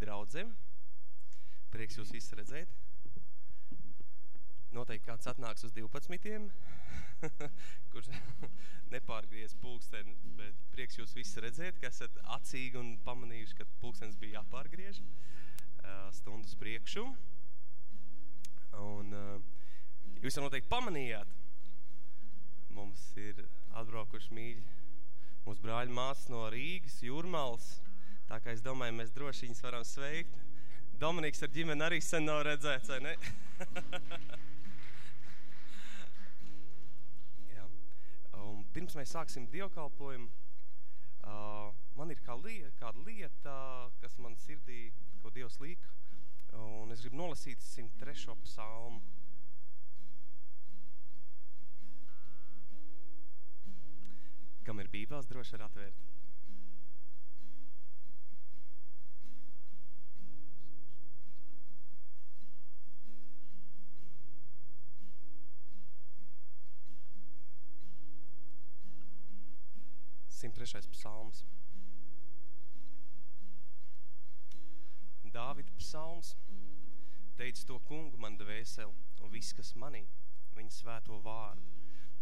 draudze. Prieks jūs visus redzēt. Noteikti kāds atnāks uz 12, kurš nepārgriez pulksteni, bet prieks jūs visus redzēt, ka esat acīgi un pamanījuši, ka pulkstenis bija jāpārgriež stundas priekšu. Un jūs jau noteikti pamanījāt, mums ir atbraukuši mīļi mūsu brāļi māsas no Rīgas, Jūrmals, tā kā es domāju, mēs droši viņas varam sveikt. Dominiks ar ģimeni arī sen nav redzēts, vai ne? Jā. Un pirms mēs sāksim dievkalpojumu, uh, man ir kā lieta, kāda lieta, kas man sirdī, ko Dievs līka, un es gribu nolasīt 103. psalmu. Kam ir bībās, droši var atvērt. Simt trešais psalms. Dāvida psalms teica to kungu man dvēseli un viss, kas manī, viņa svēto vārdu.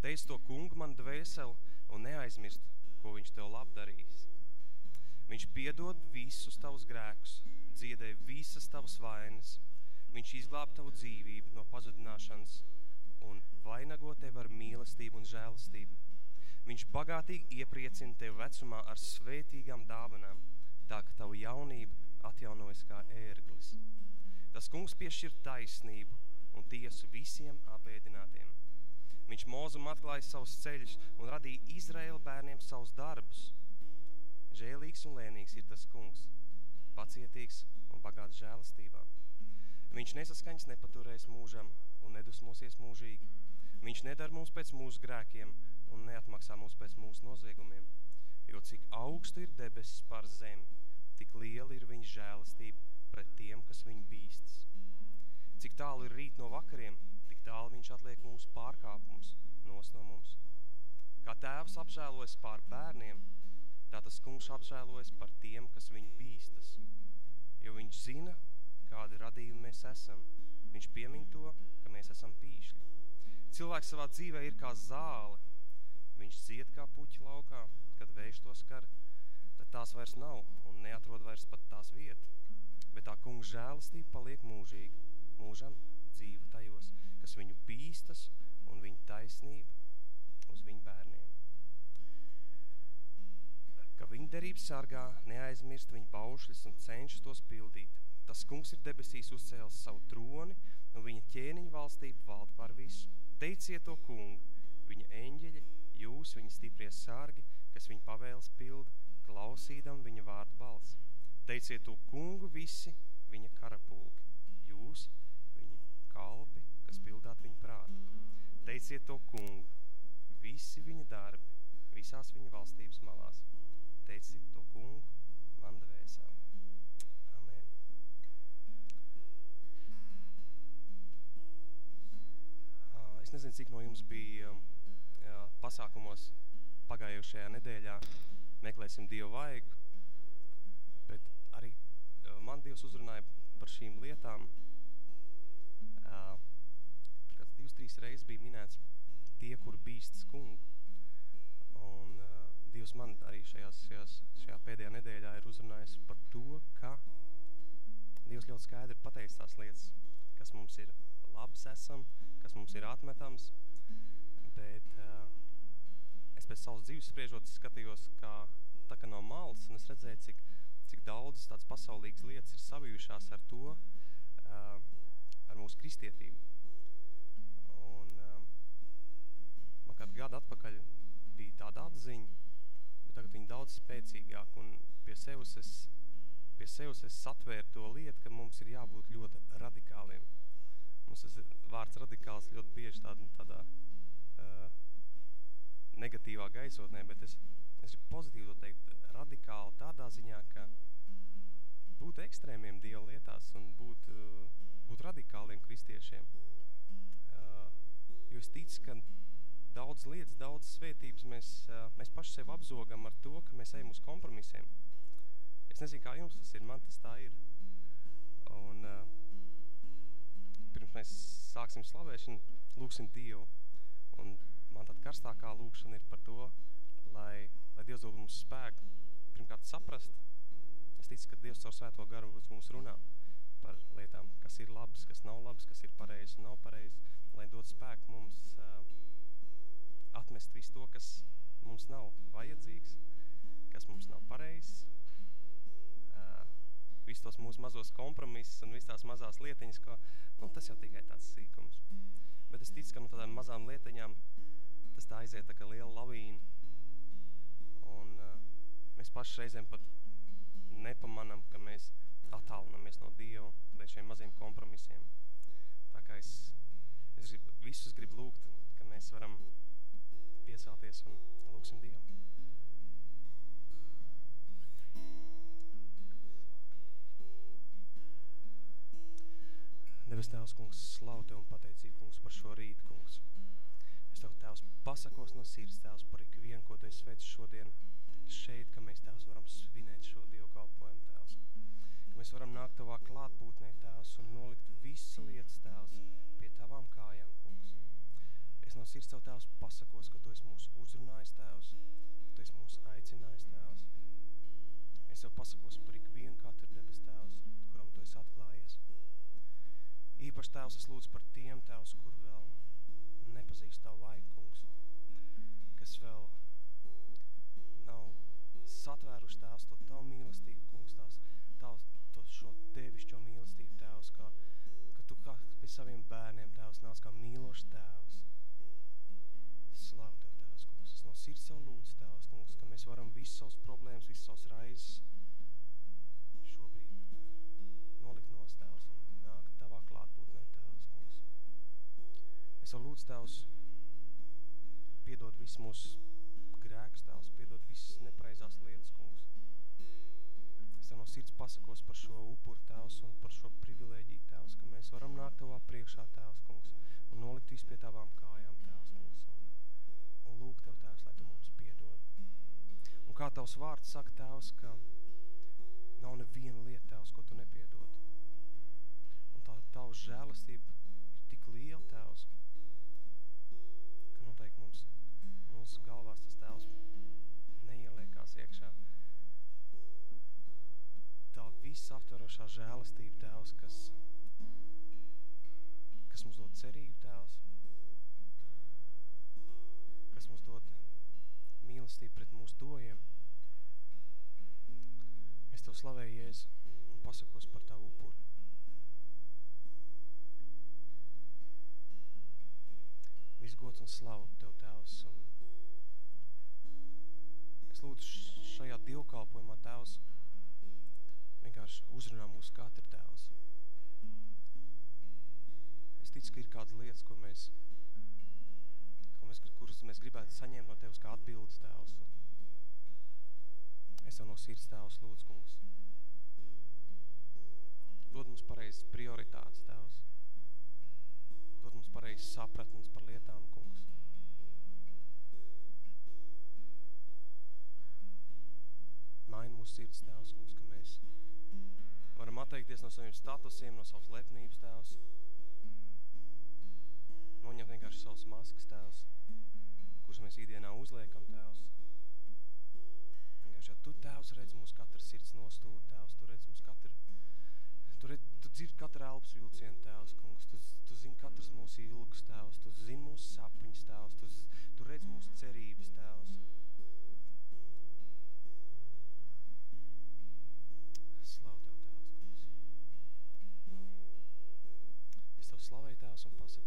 Teica to kungu man dvēseli un neaizmirst, ko viņš tev labdarīs. Viņš piedod visus tavus grēkus, dziedē visas tavas vainas. Viņš izglāb tavu dzīvību no pazudināšanas un vainago tev ar mīlestību un žēlastību. Viņš bagātīgi iepriecina tev vecumā ar svētīgām dāvanām, tā ka tavu jaunību atjaunojas kā ērglis. Tas kungs piešķir taisnību un tiesu visiem apēdinātiem. Viņš mūzum atklāja savus ceļus un radīja Izraēla bērniem savus darbus. Žēlīgs un lēnīgs ir tas kungs, pacietīgs un bagāts žēlastībā. Viņš nesaskaņas nepaturēs mūžam un nedusmosies mūžīgi. Viņš nedara mums pēc mūsu grēkiem un neatmaksā mums pēc mūsu noziegumiem. Jo cik augstu ir debesis par zemi, tik liela ir viņa žēlastība pret tiem, kas viņu bīstas. Cik tālu ir rīt no vakariem, tik tālu viņš atliek mūsu pārkāpumus nos no mums. Kā tēvs apžēlojas pār bērniem, tā tas kungs apžēlojas par tiem, kas viņu bīstas. Jo viņš zina, kādi radījumi mēs esam. Viņš piemin to, ka mēs esam pīšļi. Cilvēks savā dzīvē ir kā zāle. Viņš ziet kā puķi laukā, kad vējš to skar, tad tās vairs nav un neatrod vairs pat tās vietu. Bet tā kungs žēlastība paliek mūžīga, mūžam dzīva tajos, kas viņu bīstas un viņa taisnība uz viņu bērniem. Ka viņa derības sargā neaizmirst viņa baušļus un cenšas tos pildīt. Tas kungs ir debesīs uzcēlis savu troni un viņa ķēniņa valstība valda par visu. Teiciet to kungu, viņa eņģeļi, jūs, viņa stiprie sargi, kas viņa pavēles pilda, klausīdam viņa vārdu balss. Teiciet to kungu visi viņa karapulki, jūs, viņa kalpi, kas pildāt viņa prātu. Teiciet to kungu, visi viņa darbi, visās viņa valstības malās. Teiciet to kungu, man dvēseli. Amen. Es nezinu, cik no jums bija jā, pasākumos pagājušajā nedēļā meklēsim Dievu vaigu, bet arī man Dievs uzrunāja par šīm lietām. Kāds divas, trīs reizes bija minēts tie, kur bīstas kungu. Un uh, Dievs man arī šajās, šajās, šajā pēdējā nedēļā ir uzrunājis par to, ka Dievs ļoti skaidri pateicis tās lietas, kas mums ir labs esam, kas mums ir atmetams, bet uh, es pēc savas dzīves spriežot skatījos, kā tā kā no malas, un es redzēju, cik, cik daudz tādas pasaulīgas lietas ir savijušās ar to, uh, ar mūsu kristietību. Un uh, man kādu gadu atpakaļ bija tāda atziņa, bet tagad viņa daudz spēcīgāk, un pie sevis es, pie sevis es satvēru to lietu, ka mums ir jābūt ļoti radikāliem. Mums tas vārds radikāls ļoti bieži tāda, tādā uh, negatīvā gaisotnē, bet es, es gribu pozitīvi to teikt, radikāli tādā ziņā, ka būt ekstrēmiem Dieva lietās un būt, uh, būt radikāliem kristiešiem. Uh, jo es ticu, ka daudz lietas, daudz svētības mēs, uh, mēs paši sev apzogam ar to, ka mēs ejam uz kompromisiem. Es nezinu, kā jums tas ir, man tas tā ir. Un pirms mēs sāksim slavēšanu, lūksim Dievu. Un man tad karstākā lūkšana ir par to, lai, lai Dievs dod mums spēku, pirmkārt saprast. Es ticu, ka Dievs caur svēto garu mums runā par lietām, kas ir labas, kas nav labas, kas ir pareizs un nav pareizs, lai dod spēku mums uh, atmest visu to, kas mums nav vajadzīgs, kas mums nav pareizs, visus tos mūsu mazos kompromisus un visas tās mazās lietiņas, ko, nu, tas jau tikai tāds sīkums. Bet es ticu, ka no tādām mazām lietiņām tas tā aiziet tā kā liela lavīna. Un uh, mēs paši reizēm pat nepamanam, ka mēs attālinamies no Dieva dēļ šiem maziem kompromisiem. Tā kā es, es grib, visus gribu lūgt, ka mēs varam piecelties un lūksim Dievu. Debes Tēvs, kungs, slavu Tev un pateicību, kungs, par šo rītu, kungs. Es Tev, Tēvs, pasakos no sirds, Tēvs, par ikvienu, ko Tu esi veicis šodien šeit, ka mēs, Tēvs, varam svinēt šo Dievu kalpojumu, Tēvs. Ka mēs varam nākt Tavā klātbūtnē, Tēvs, un nolikt visu lietas, Tēvs, pie Tavām kājām, kungs. Es no sirds Tev, Tēvs, pasakos, ka Tu esi mūs uzrunājis, Tēvs, ka Tu esi mūs aicinājis, Tēvs. Es Tev pasakos par ikvienu katru debes, Tēvs, kuram Tu esi atklājies. Īpaši, Tēvs, es lūdzu par tiem, Tēvs, kur vēl nepazīst Tavu vaigu, kungs, kas vēl nav satvēruši, Tēvs, to Tavu mīlestību, kungs, tās, tavs, to šo Tevišķo mīlestību, Tēvs, ka, ka Tu kā pie saviem bērniem, Tēvs, nāc kā mīlošs Tēvs. Slavu Tev, Tēvs, kungs. Es no sirds Tev lūdzu, Tēvs, kungs, ka mēs varam visus savus problēmas, visus savus raizes Es Tev lūdzu, Tēvs, piedod visu mūsu grēkus, Tēvs, piedod visas nepareizās lietas, kungs. Es Tev no sirds pasakos par šo upuru, Tēvs, un par šo privilēģiju, Tēvs, ka mēs varam nākt Tavā priekšā, Tēvs, kungs, un nolikt visu pie Tavām kājām, Tēvs, kungs, un, un lūgt Tev, Tēvs, lai Tu mums piedod. Un kā Tavs vārds saka, Tēvs, ka nav neviena lieta, Tēvs, ko Tu nepiedod. Un tā Tavs žēlastība ir tik liela, Tēvs, mūsu galvās tas Tēvs neieliekās iekšā. Tā visaptverošā žēlastība, Tēvs, kas, kas mums dod cerību, Tēvs, kas mums dod mīlestību pret mūsu dojiem. Es Tev slavēju, Jēzu, un pasakos par Tavu upuri. Viss gods un slavu Tev, Tēvs, un es lūdzu šajā dievkalpojumā, Tēvs, vienkārši uzrunā mūsu katru, Tēvs. Es ticu, ka ir kādas lietas, ko mēs, ko mēs, kuras mēs gribētu saņemt no Tevs kā atbildes, Tēvs. Es Tev no sirds, Tēvs, lūdzu, kungs. Dod mums pareizes prioritātes, Tēvs. Dod mums pareizes sapratnes par lietām, kungs. Maini mūsu sirds, Tēvs, kungs, ka mēs varam atteikties no saviem statusiem, no savas lepnības, Tēvs. Noņemt vienkārši savas maskas, Tēvs, kuras mēs īdienā uzliekam, Tēvs. Vienkārši, ja Tu, Tēvs, redz mūsu katru sirds nostūru, Tēvs, Tu redz mūsu katru, Tu, redz, tu dzirdi katru elpas vilcienu, Tēvs, kungs, Tu, tu zini katrs mūsu ilgus, Tēvs, Tu zini mūsu sapņus, Tēvs, Tu, tu redz mūsu cerības, Tēvs. Es Tev slavēju, Tēvs, un pasakos,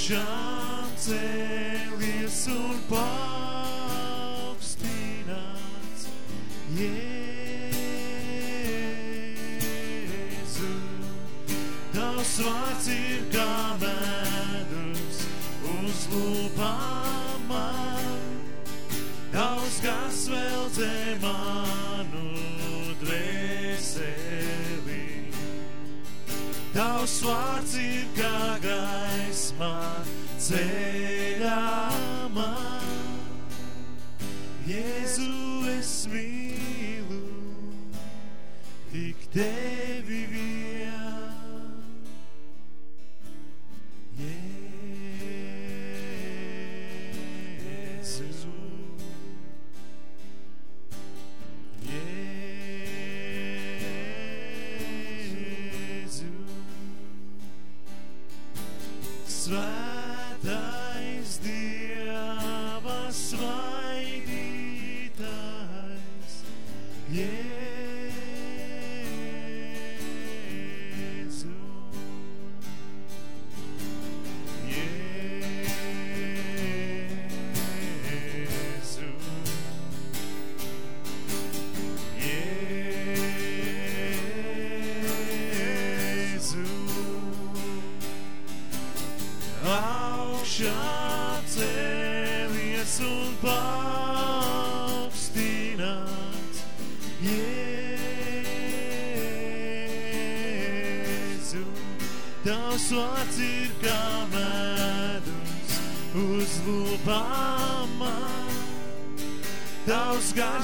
augšām cēlies un paaugstināts Jēzu. Tavs vārds ir kā medus uz lūpām man, Tavs gars vēl dzēmā Tavs vārds ir kā gaisma ceļā man. Jēzu es mīlu, tik tevi.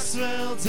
Asfeld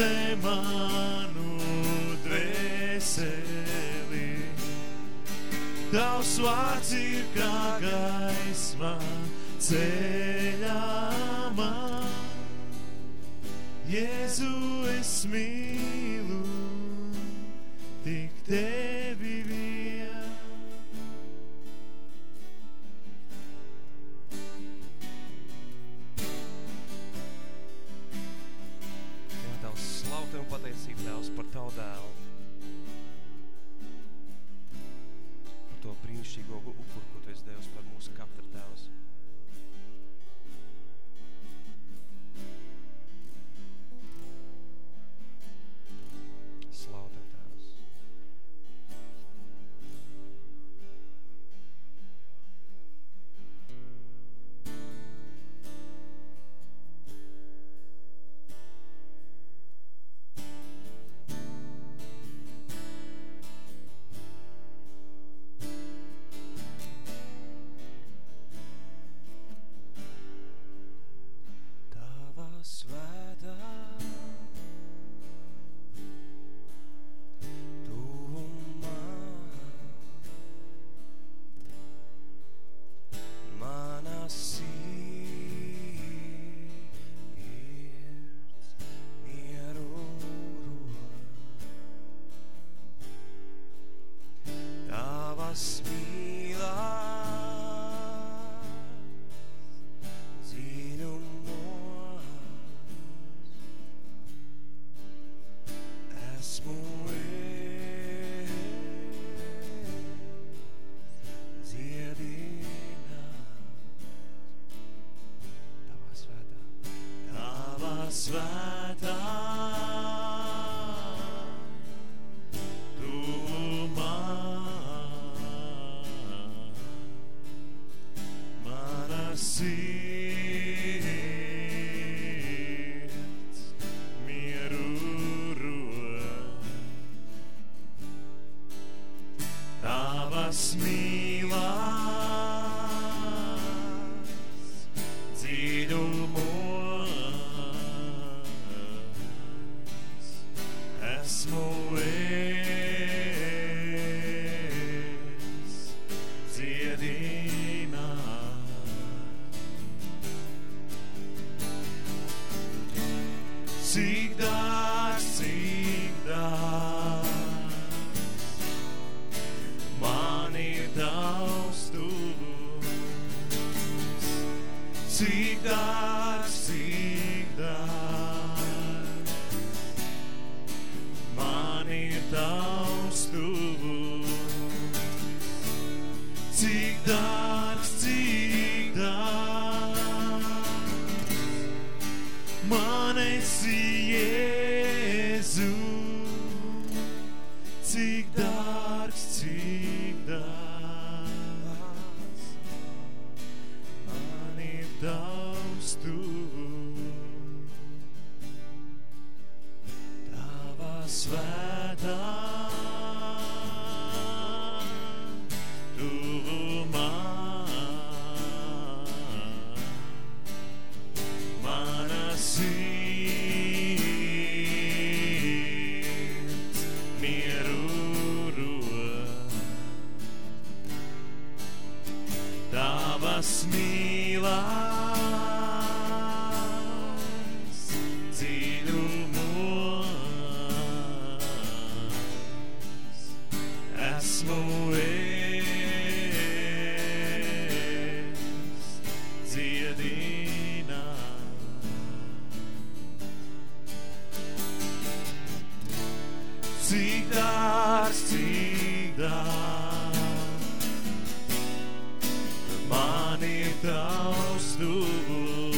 tavs tuvums.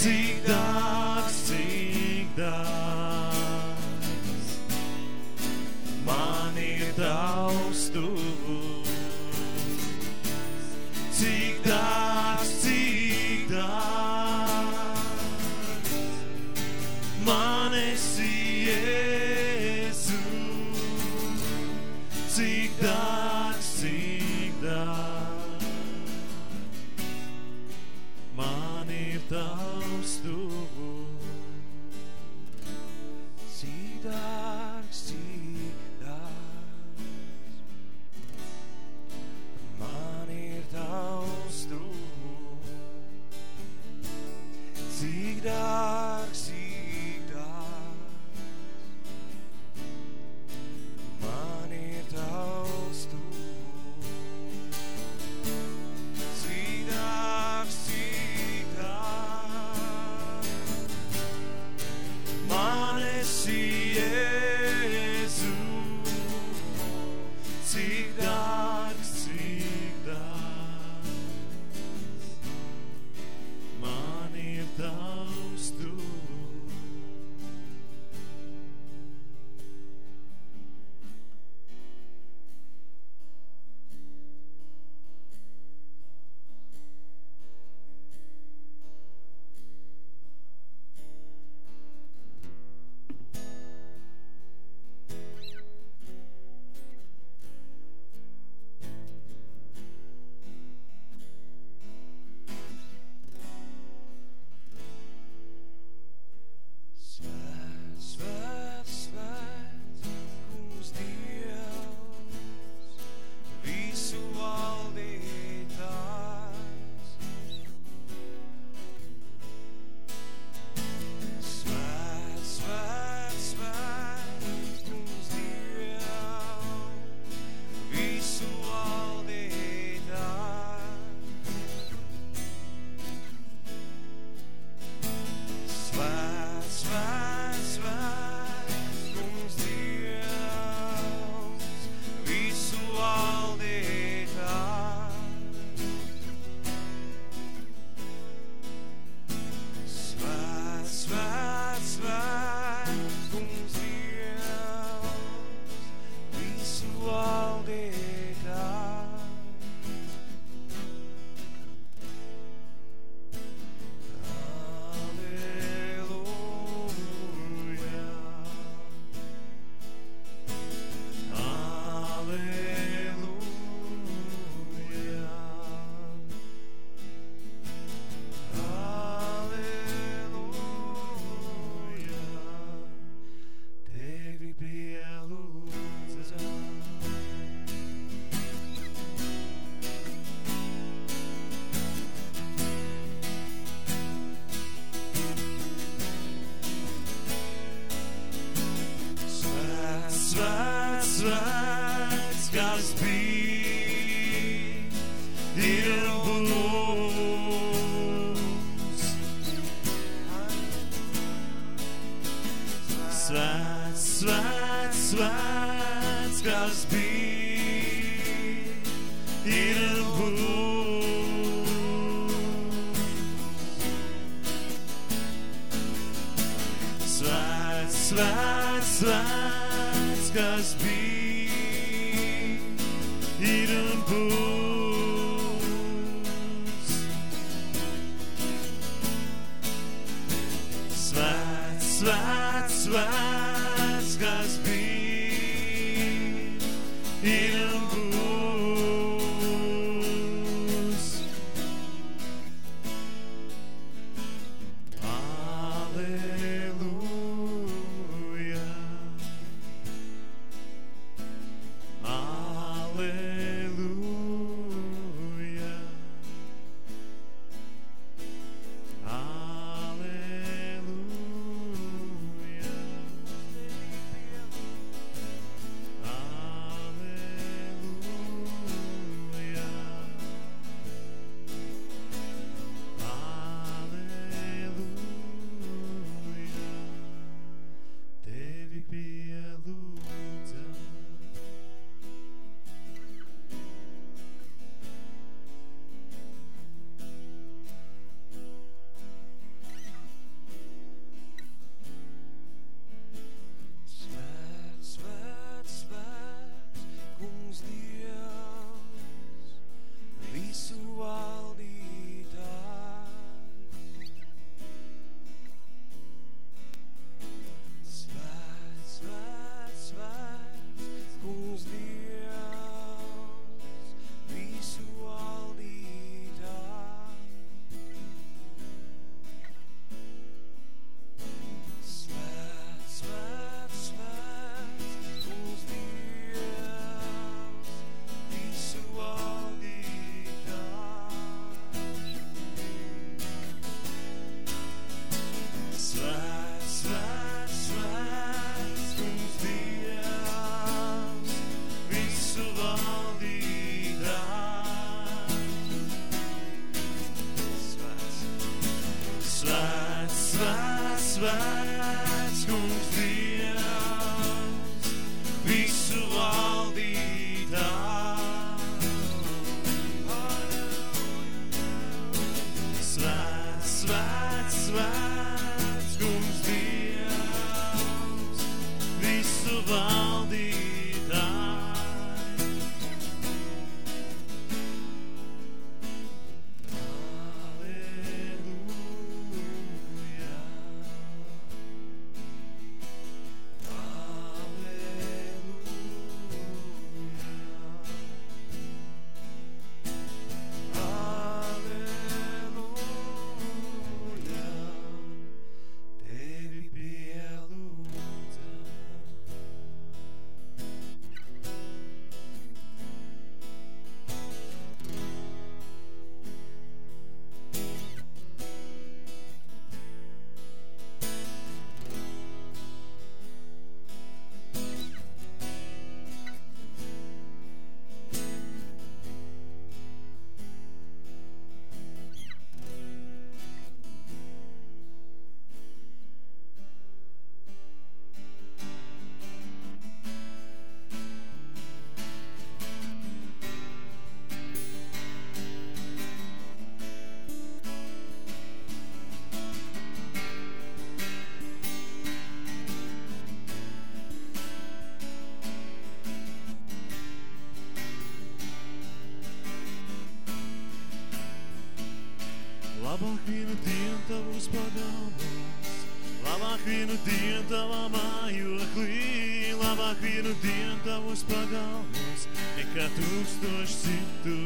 Cik dārgs, Svat, svat, svat, svat, my vienu dienu tavos pagalmos, labāk vienu dienu tavā mājoklī, labāk vienu dienu tavos pagalmos, nekā tūkstoši citu.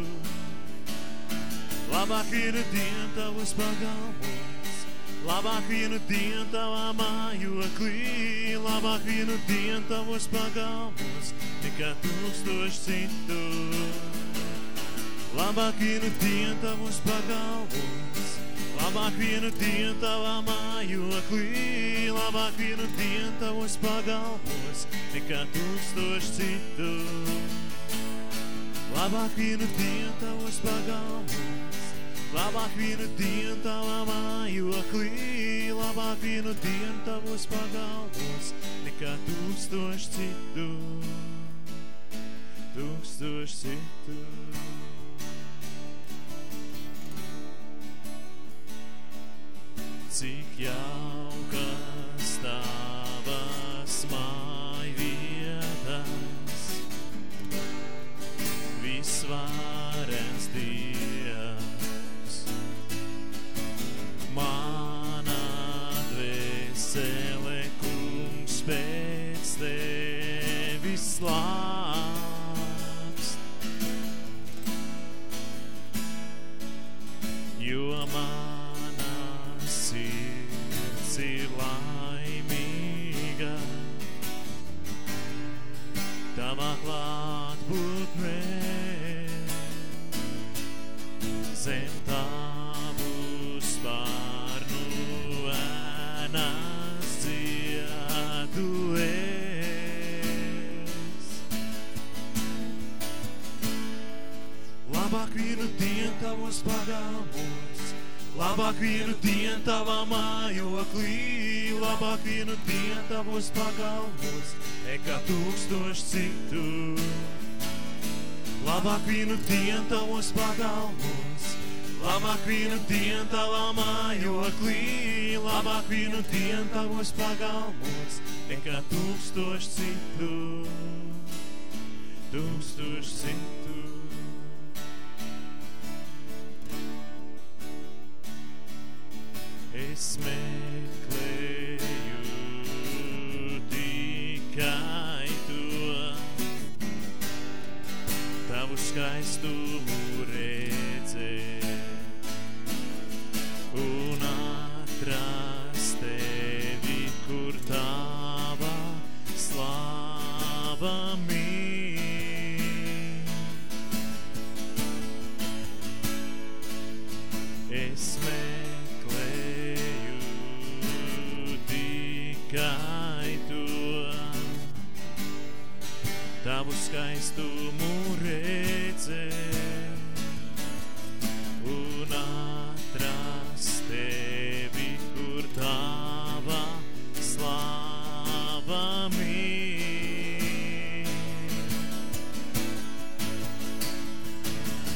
Labāk vienu dienu tavos pagalmos, labāk vienu dienu tavā mājoklī, labāk vienu dienu tavos pagalmos, nekā tūkstoši citu. Labāk vienu dienu tavos pagalvos, labāk vienu dienu tavā mājoklī, labāk vienu dienu tavos pagalvos, nekā tūkstoši citu. Labāk vienu dienu tavos pagalmos, labāk vienu dienu tavā mājoklī, labāk vienu dienu tavos pagalmos, nekā tūkstoši citu, tūkstoši citu. Cik jaukas tavas mājvietas, visvarens Dievs. Tavos pagalmos, labāk vienu dienu tavā mājoklī, labāk vienu dienu tavos pagalmos, nekā tūkstoši citu. Labāk vienu dienu tavos pagalmos, labāk vienu dienu tavā mājoklī, labāk vienu dienu tavos pagalmos, nekā tūkstoši citu. Tūkstoši citu. Meklēju tikai to, tavu skaistumu redzēt un atrast tevi, kur tava slāva mīt. Skaistumu redzēt un atrast tevi, kur tava slāva mīt.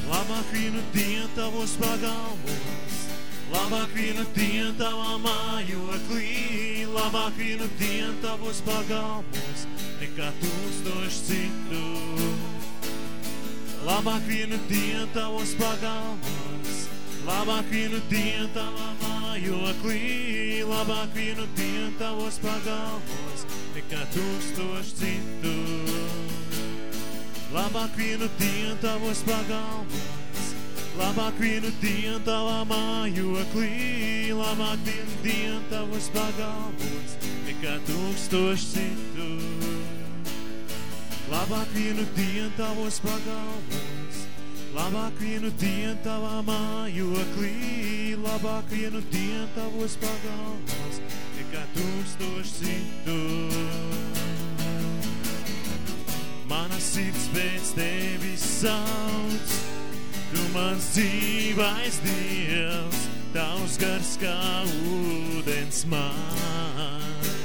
Labāk vienu dienu tavos pagalmos, labāk vienu dienu tavā mājoklī, labāk vienu dienu tavos pagalmos, nekā tūkstoši citu. Labāk vienu dienu tavos pagalmos, labāk vienu dienu tavā mājoklī, labāk vienu dienu tavos pagalmos, nekā tūkstoši citu. Labāk vienu dienu tavos pagalmos, labāk vienu dienu tavā mājoklī, labāk vienu dienu tavos pagalmos, nekā tūkstoši citu. Labāk vienu dienu tavos pagalmos, labāk vienu dienu tavā mājoklī, labāk vienu dienu tavos pagalmos, nekā tūkstoši citu. Mana sirds pēc tevis sauc, tu mans dzīvais Dievs, tavs gars kā ūdens man.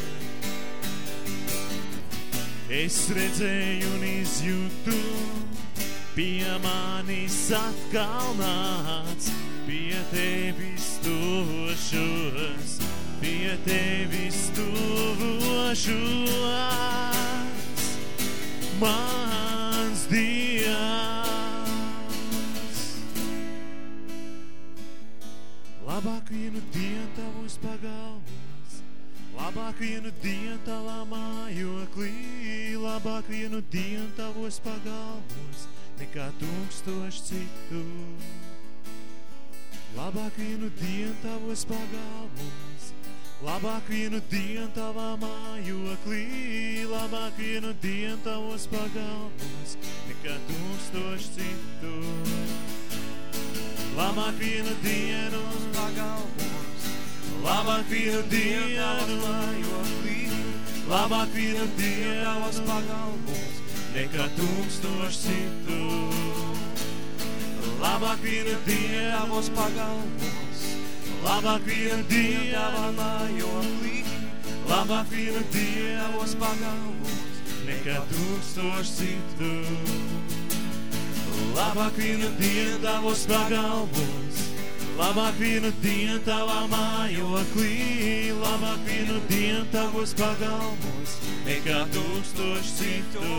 Es redzēju un izjūtu, pie manis atkal nāc, pie tevis tuvošos, pie tevis tuvošos. Mans Dievs. Labāk vienu dienu tavos pagalmos, labāk vienu dienu tavā mājoklī, labāk vienu dienu tavos pagalmos, nekā tūkstoši citu. Labāk vienu dienu tavos pagalmos, labāk vienu dienu tavā mājoklī, labāk vienu dienu tavos pagalmos, nekā tūkstoši citu. Labāk vienu dienu pagalmos, labāk vienu dienu mājoklī, labāk vienu dienu tavos pagalmos, nekā tūkstoši citu. labāk vienu dienu tavos pagalmos, Labāk vienu dienu tavā mājoklī, Labāk vienu dienu tavos pagalmos, nekā tūkstoši citu. Labāk vienu dienu tavos pagalmos, labāk vienu dienu tavā mājoklī, labāk vienu dienu tavos pagalmos, nekā tūkstoši citu.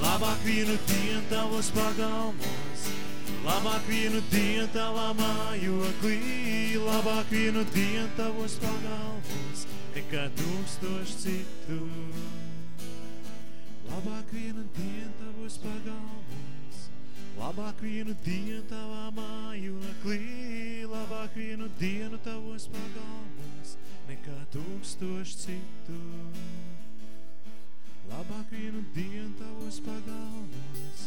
Labāk vienu dienu tavos pagalmos, labāk vienu dienu tavā mājoklī, labāk vienu dienu tavos pagalmos, nekā tūkstoši citu. Labāk vienu dienu tavos pagalmos, labāk vienu dienu tavā mājoklī, labāk vienu dienu tavos pagalmos, nekā tūkstoši citu. Labāk vienu dienu tavos pagalmos,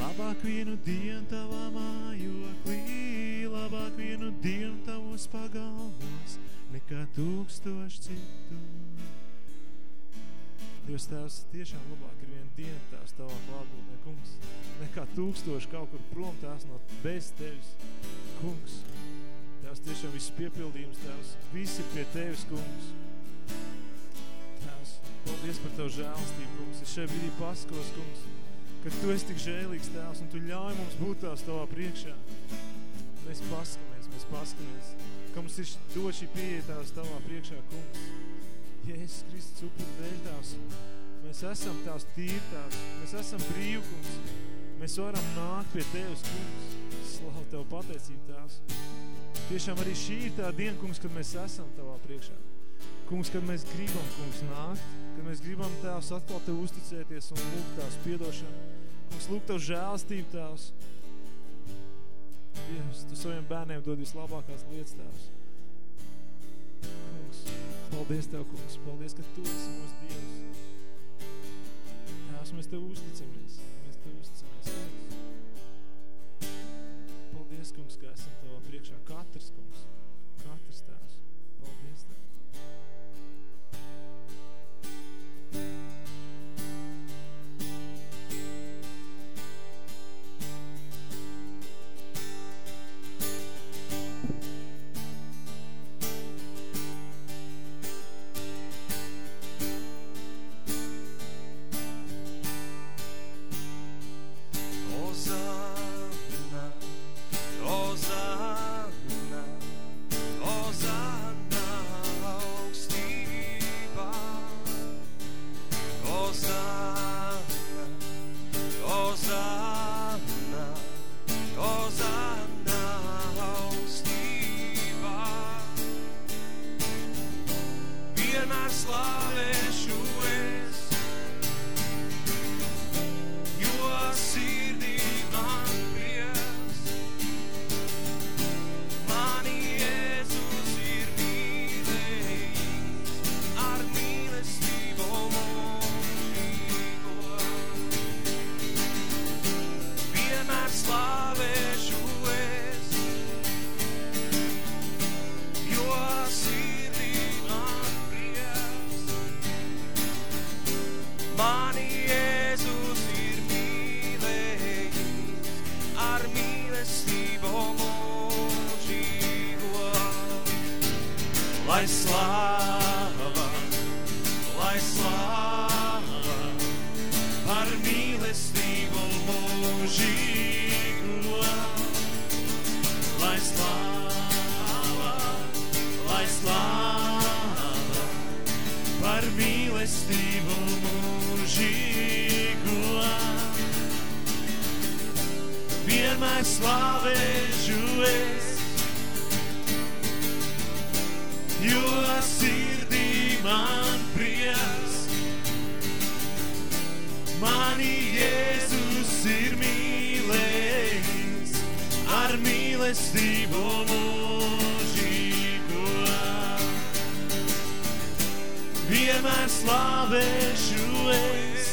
labāk vienu dienu tavā mājoklī, labāk vienu dienu tavos pagalmos, nekā tūkstoši citu. Dievs Tēvs, tiešām labāk ir diena Tēvs Tavā klātbūtnē, kungs, nekā tūkstoši kaut kur prom Tēvs no bez Tevis, kungs. Tēvs, tiešām viss piepildījums Tēvs, viss ir pie Tevis, kungs. Tēvs, paldies par Tavu žēlistību, kungs. Es šajā brīdī paskos, kungs, ka Tu esi tik žēlīgs Tēvs un Tu ļauj mums būt Tēvs Tavā priekšā. Mēs paskamies, mēs paskamies, ka mums ir dot šī pieeja Tēvs Tavā priekšā, kungs. Jēzus Kristus upur dēļ Tēvs. Mēs esam Tēvs tīri Tēvs. Mēs esam brīvi, kungs. Mēs varam nākt pie Tevis, kungs. Slavu Tev pateicību, Tēvs. Tiešām arī šī ir tā diena, kungs, kad mēs esam Tavā priekšā. Kungs, kad mēs gribam, kungs, nākt, kad mēs gribam Tēvs atkal Tev uzticēties un lūgt Tēvs piedošanu. Kungs, lūgt Tev žēlstību, Tēvs. Dievs, Tu saviem bērniem dod vislabākās lietas, Tēvs. Kungs, paldies Tev, kungs, paldies, ka Tu esi mūsu Dievs. Tēvs, mēs Tev uzticamies, mēs Tev uzticamies, Tēvs. Paldies, kungs, ka esam Tavā priekšā katrs, kungs, katrs Tēvs. Paldies, Tev. Ozana, mīlestību mūžīgo. Vienmēr slavēšu es, jo sirdī man prieks. Mani Jēzus ir mīlējis ar mīlestību mūžīgo vienmēr slavēšu es,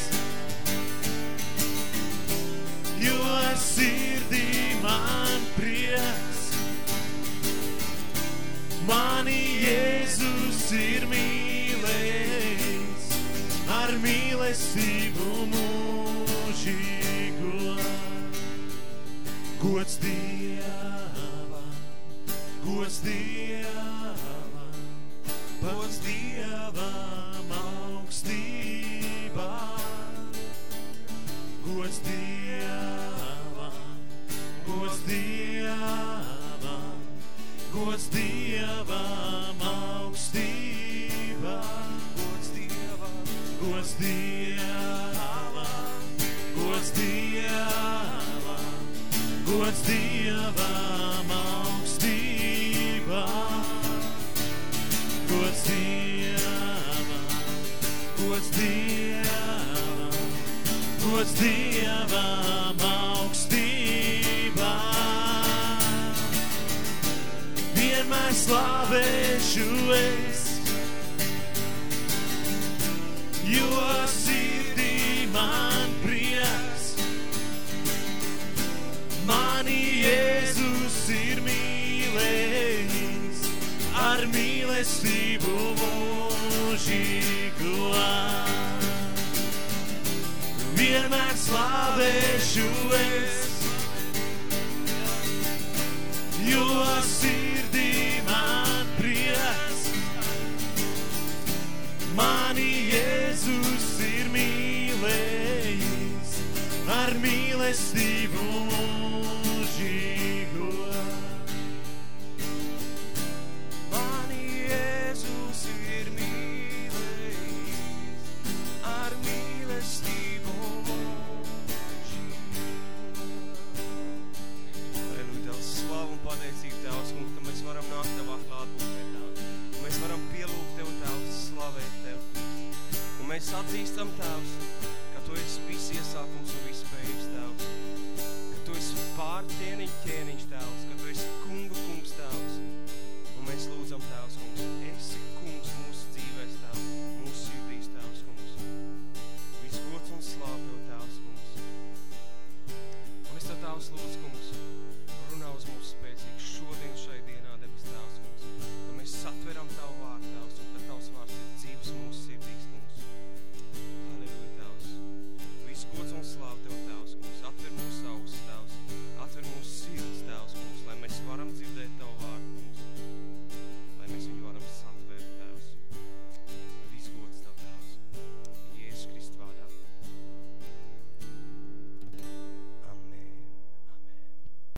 jo sirdī man prieks. Mani Jēzus ir mīlējis ar mīlestību mūžīgo. Gods Dievam, gods Dievam, pats Dievam augstībā. Gods Dievam, gods Dievam, gods Dievam augstībā. Gods Dievam, Gods Dievam, gods Dievam, gods Dievam gods Dievam augstībā. Vienmēr slavēšu es, jo sirdī man prieks. Mani Jēzus ir mīlējis ar mīlestību mūžīgo. Vienmēr slavēšu es, jo sirdī man prieks. Mani Jēzus ir mīlējis ar mīlestību